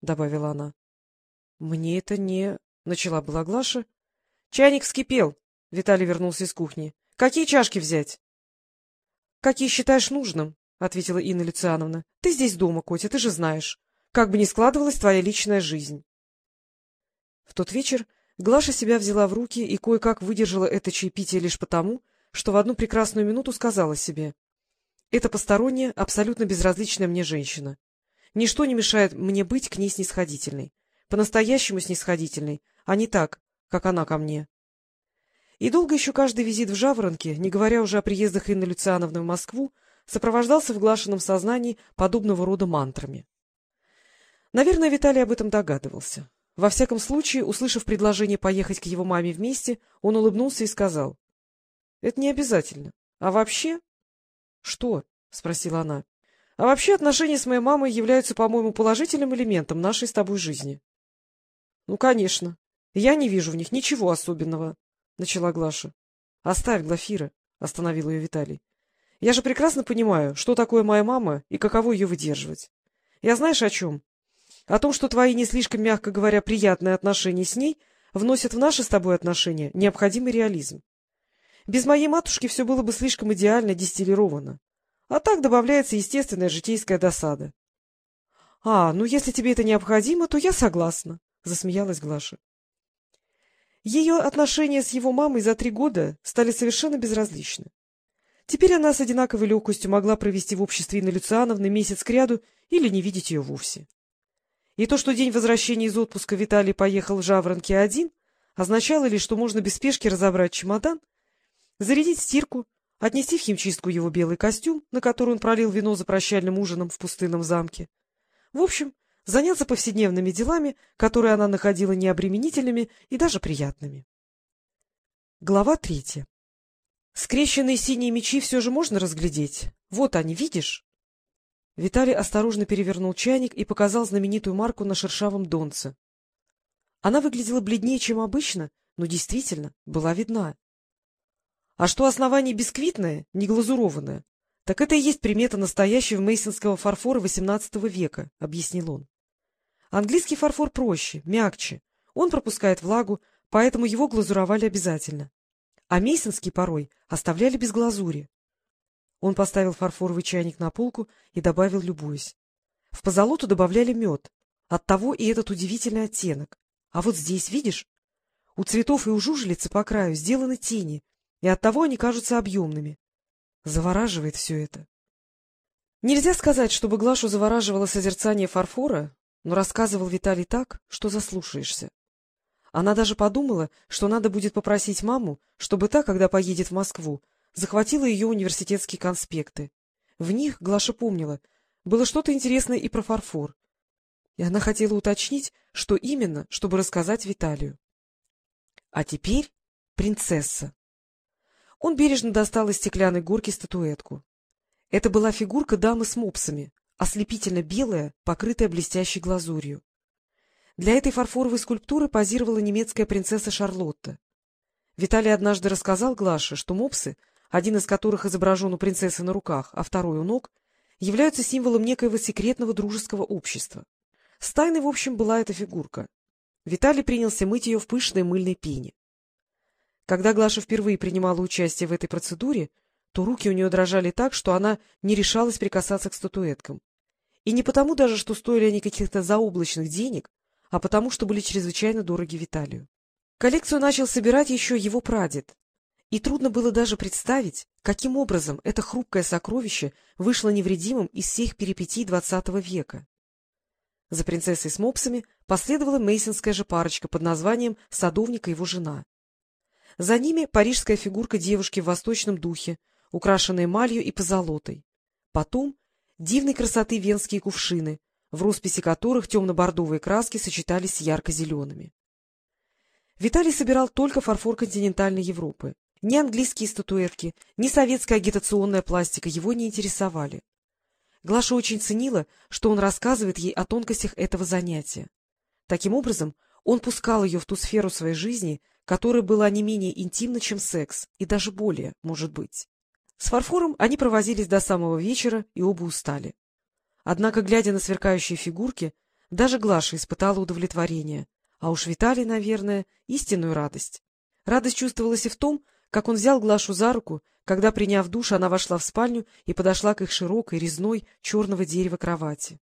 — добавила она. — Мне это не... — начала была Глаша. — Чайник вскипел, — Виталий вернулся из кухни. — Какие чашки взять? — Какие считаешь нужным, — ответила Инна Люциановна. — Ты здесь дома, Котя, ты же знаешь. Как бы ни складывалась твоя личная жизнь. В тот вечер Глаша себя взяла в руки и кое-как выдержала это чаепитие лишь потому, что в одну прекрасную минуту сказала себе. Это посторонняя, абсолютно безразличная мне женщина. Ничто не мешает мне быть к ней снисходительной. По-настоящему снисходительной, а не так, как она ко мне. И долго еще каждый визит в Жаворонке, не говоря уже о приездах Инны Люциановны в Москву, сопровождался в глашенном сознании подобного рода мантрами. Наверное, Виталий об этом догадывался. Во всяком случае, услышав предложение поехать к его маме вместе, он улыбнулся и сказал. — Это не обязательно. А вообще... — Что? — спросила она. — А вообще отношения с моей мамой являются, по-моему, положительным элементом нашей с тобой жизни. — Ну, конечно. Я не вижу в них ничего особенного, — начала Глаша. — Оставь, Глафира, — остановил ее Виталий. — Я же прекрасно понимаю, что такое моя мама и каково ее выдерживать. Я знаешь о чем? О том, что твои не слишком, мягко говоря, приятные отношения с ней вносят в наши с тобой отношения необходимый реализм. Без моей матушки все было бы слишком идеально дистиллировано. А так добавляется естественная житейская досада. — А, ну если тебе это необходимо, то я согласна, — засмеялась Глаша. Ее отношения с его мамой за три года стали совершенно безразличны. Теперь она с одинаковой легкостью могла провести в обществе Инны Люциановны месяц кряду или не видеть ее вовсе. И то, что день возвращения из отпуска Виталий поехал в Жаворонке один, означало лишь, что можно без спешки разобрать чемодан, зарядить стирку, отнести в химчистку его белый костюм, на который он пролил вино за прощальным ужином в пустынном замке. В общем, заняться повседневными делами, которые она находила необременительными и даже приятными. Глава третья. Скрещенные синие мечи все же можно разглядеть. Вот они, видишь? Виталий осторожно перевернул чайник и показал знаменитую марку на шершавом донце. Она выглядела бледнее, чем обычно, но действительно была видна. А что основание бисквитное, не глазурованное, так это и есть примета настоящего мейсонского фарфора XVIII века, — объяснил он. Английский фарфор проще, мягче. Он пропускает влагу, поэтому его глазуровали обязательно. А мейсонский порой оставляли без глазури. Он поставил фарфоровый чайник на полку и добавил, любуясь. В позолоту добавляли мед. Оттого и этот удивительный оттенок. А вот здесь, видишь? У цветов и у жужелицы по краю сделаны тени, и оттого они кажутся объемными. Завораживает все это. Нельзя сказать, чтобы Глашу завораживало созерцание фарфора, но рассказывал Виталий так, что заслушаешься. Она даже подумала, что надо будет попросить маму, чтобы та, когда поедет в Москву, захватила ее университетские конспекты. В них, Глаша помнила, было что-то интересное и про фарфор. И она хотела уточнить, что именно, чтобы рассказать Виталию. А теперь принцесса. Он бережно достал из стеклянной горки статуэтку. Это была фигурка дамы с мопсами, ослепительно белая, покрытая блестящей глазурью. Для этой фарфоровой скульптуры позировала немецкая принцесса Шарлотта. Виталий однажды рассказал Глаше, что мопсы, один из которых изображен у принцессы на руках, а второй у ног, являются символом некоего секретного дружеского общества. С тайной, в общем, была эта фигурка. Виталий принялся мыть ее в пышной мыльной пене. Когда Глаша впервые принимала участие в этой процедуре, то руки у нее дрожали так, что она не решалась прикасаться к статуэткам. И не потому даже, что стоили они каких-то заоблачных денег, а потому, что были чрезвычайно дороги Виталию. Коллекцию начал собирать еще его прадед, и трудно было даже представить, каким образом это хрупкое сокровище вышло невредимым из всех перипетий двадцатого века. За принцессой с мопсами последовала мейсонская же парочка под названием «Садовник и его жена». За ними парижская фигурка девушки в восточном духе, украшенная эмалью и позолотой. Потом дивной красоты венские кувшины, в росписи которых темно-бордовые краски сочетались с ярко-зелеными. Виталий собирал только фарфор континентальной Европы. Ни английские статуэтки, ни советская агитационная пластика его не интересовали. Глаша очень ценила, что он рассказывает ей о тонкостях этого занятия. Таким образом, он пускал ее в ту сферу своей жизни, которая была не менее интимна, чем секс, и даже более, может быть. С фарфором они провозились до самого вечера и оба устали. Однако, глядя на сверкающие фигурки, Даже Глаша испытала удовлетворение, а уж Виталий, наверное, истинную радость. Радость чувствовалась и в том, как он взял Глашу за руку, когда, приняв душ, она вошла в спальню и подошла к их широкой, резной, черного дерева кровати.